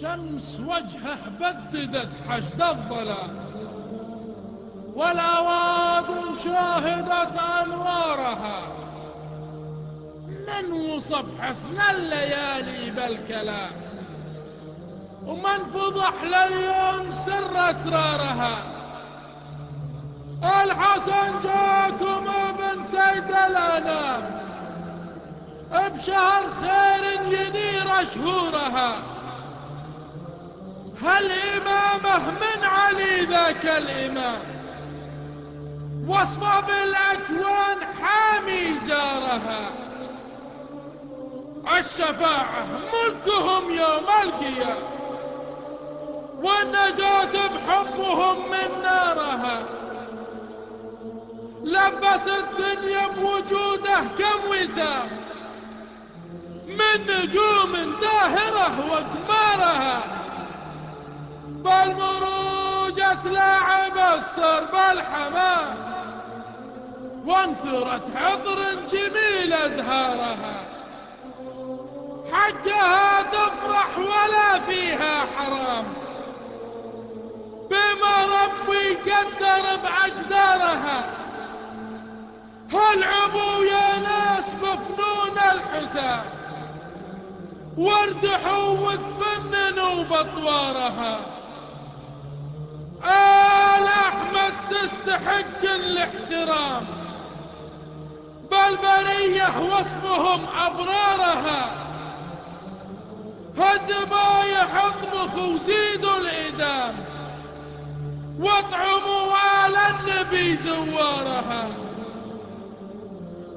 شمس وجهه بددت حشد الظلام. والأوادم شاهدت أنوارها. من وصف حسن الليالي بالكلام. ومن فضح لليوم سر أسرارها. الحسن جاكم ابن سيد الأنام. بشهر خير ينير شهورها هل إمامه من علي ذاك الإمام. وصف بالأكوان حامي جارها. الشفاعة ملكهم يوم القيامة. والنجاة بحبهم من نارها. لبس الدنيا بوجوده كم وسام من نجوم زاهرة وقمارها بالمروج تلاعب الصرب الحمام وانثرت عطر جميل أزهارها. حقها تفرح ولا فيها حرام. بما ربي قدر باجدارها هالعبوا يا ناس بفنون الحسام واردحوا وتفننوا بطوارها. تستحق الاحترام. بالبرية وصفهم أبرارها. هالذبايح اطبخوا وزيدوا الإدام. واطعموا آل النبي زوارها.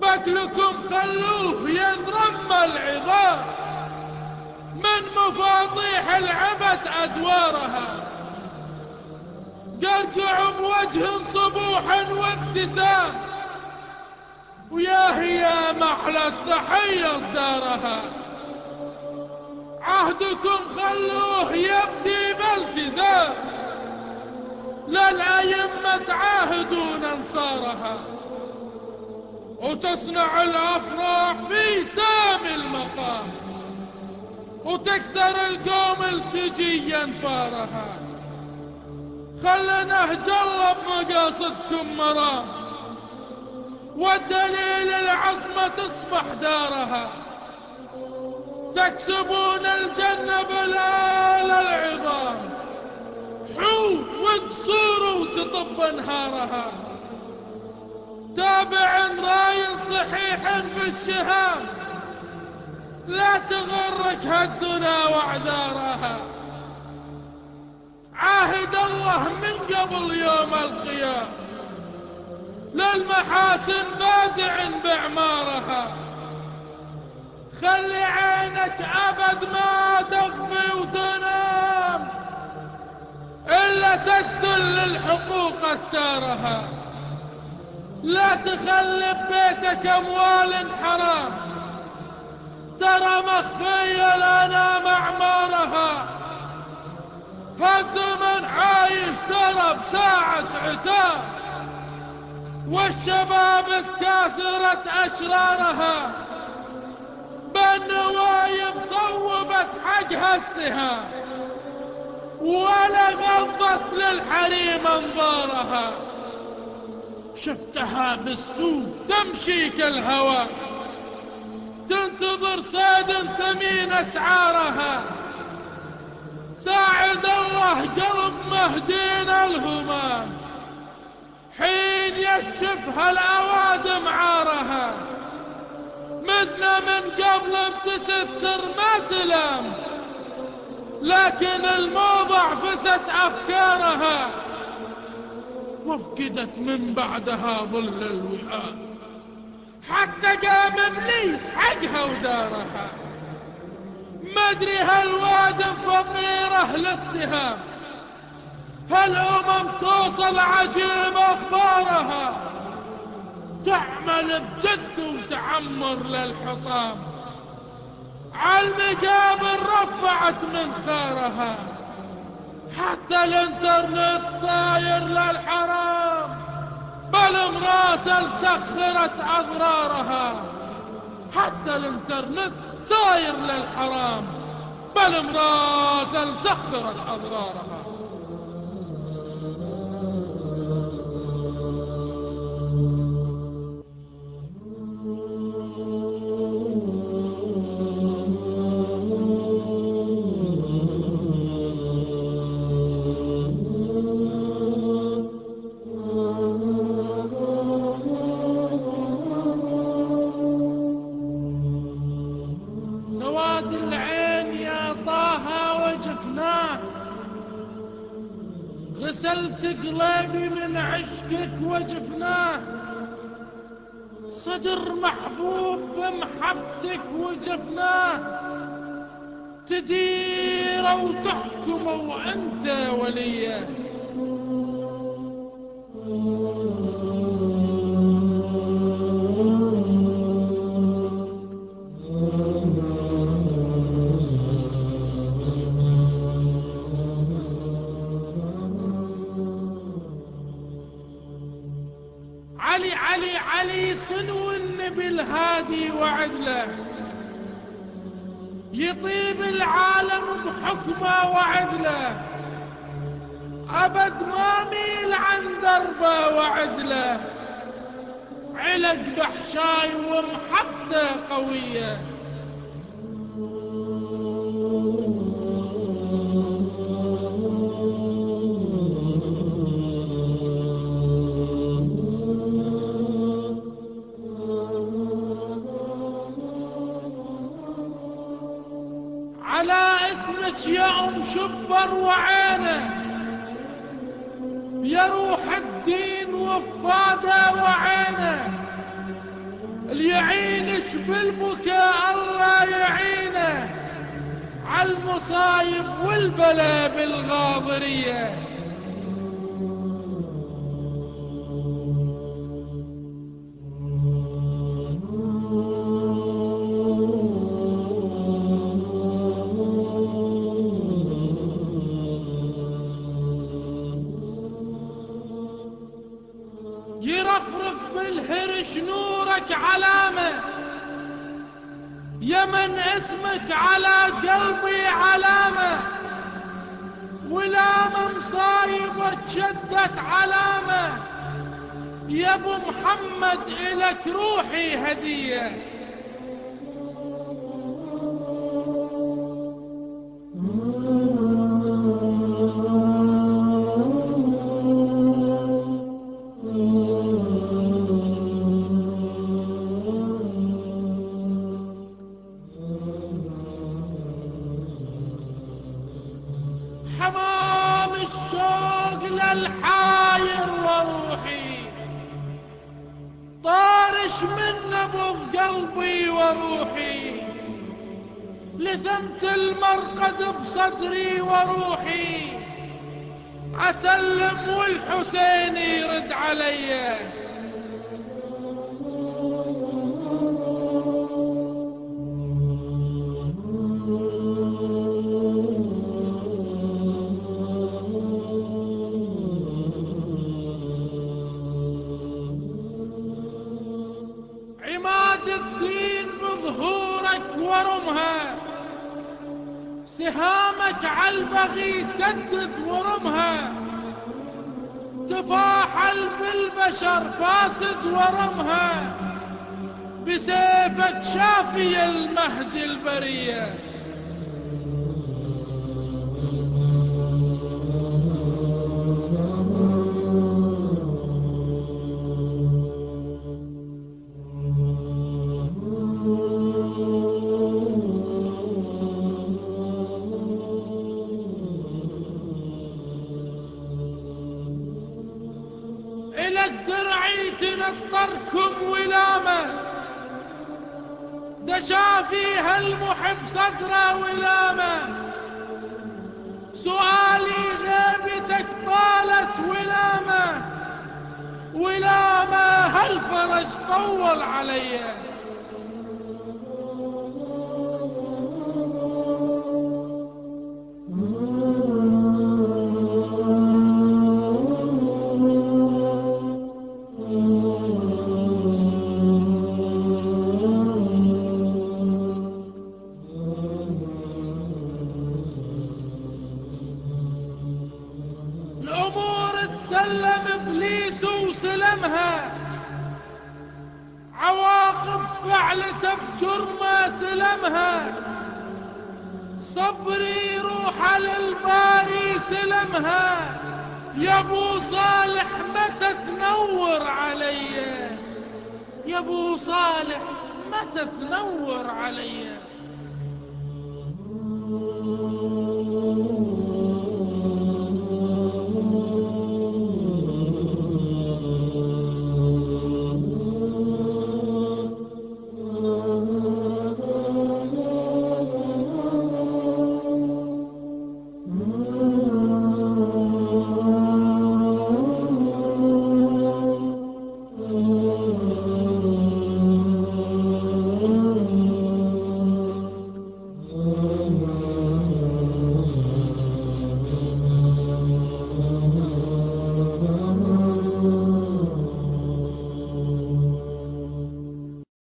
بكلكم خلوه ينرم العظام. من مفاضيح العبث أدوارها. قرقع بوجه صبوح وابتسام. ويا هي محلى التحية دارها عهدكم خلوه يبدي بالتزام. للأئمة عاهدون أنصارها. وتصنع الأفراح في سامي المقام. وتكثر القوم التجي أنفارها. خل نهج الله بمقاصدكم مرام والدليل العصمة تصبح دارها. تكسبون الجنة بالآل العظام. حوت وقصور وتطب أنهارها. تابع رأي صحيح في الشهام. لا تغرك هالدنا وأعذارها. عاهد الله من قبل يوم القيام للمحاسن بادع بأعمارها. خلي عينك أبد ما تغفي وتنام. إلا تسدل للحقوق أستارها. لا تخلي ببيتك أموال حرام. ترى مخفية لنا معمارها فالزمن عايش ترى بساعة عتاب والشباب كاثرت أشرارها. بالنوايب صوبت حقها السهام ولا غضت للحريم أنظارها. شفتها بالسوق تمشي كالهوى تنتظر صيد ثمين أسعارها. ساعد الله قلب مهدين الهمام حين يكشفها الاوادم عارها مزنة من قبل بتستر ما تلام لكن الموضع فست أفكارها. وافقدت من بعدها ظل الوئام. حتى قام إبليس حقها ودارها. ما أدري هالوادم فطيره الاتهام هالامم توصل عجيب أخبارها؟ تعمل بجد وتعمر للحطام. عالمقابر رفعت من خارها. حتى الإنترنت صاير للحرام. بل مراسل سخرت أضرارها. حتى الإنترنت صاير للحرام. بل امراسا سخرت أضرارها غسلت قلبي من عشقك وجفناه. صدر محبوب بمحبتك وجفناه. تدير وتحكم وانت وليه. وعدله. أبد ما ميل عن دربه وعدله. علق بحشاي ومحبته قوية. شبر وعينه يا روح الدين وفاده وعينه اللي يعينك بالبكاء الله يعينه. على المصايب والبلا بالغاضرية. بالهرش نورك علامة. يا من اسمك على قلبي علامة. ولامة مصايبك شدت علامة. يا أبو محمد إلك روحي هدية. الشوق للحاير وروحي. طارش من نبض قلبي وروحي. لثمت المرقد بصدري وروحي. أسلم والحسين يرد علي. سهامك عالبغي سدد ورمها. تفاحل بالبشر فاسد ورمها. بسيفك شافي المهد البرية. دشا فيها المحب صدره ولامة. سؤالي غيبتك طالت ولامة. ولامة هل فرج طول علي؟ فعلته بجرمه سلمها. صبري روح للباري سلمها. يا أبو صالح متى تنور علي؟ يا أبو صالح متى تنور علي؟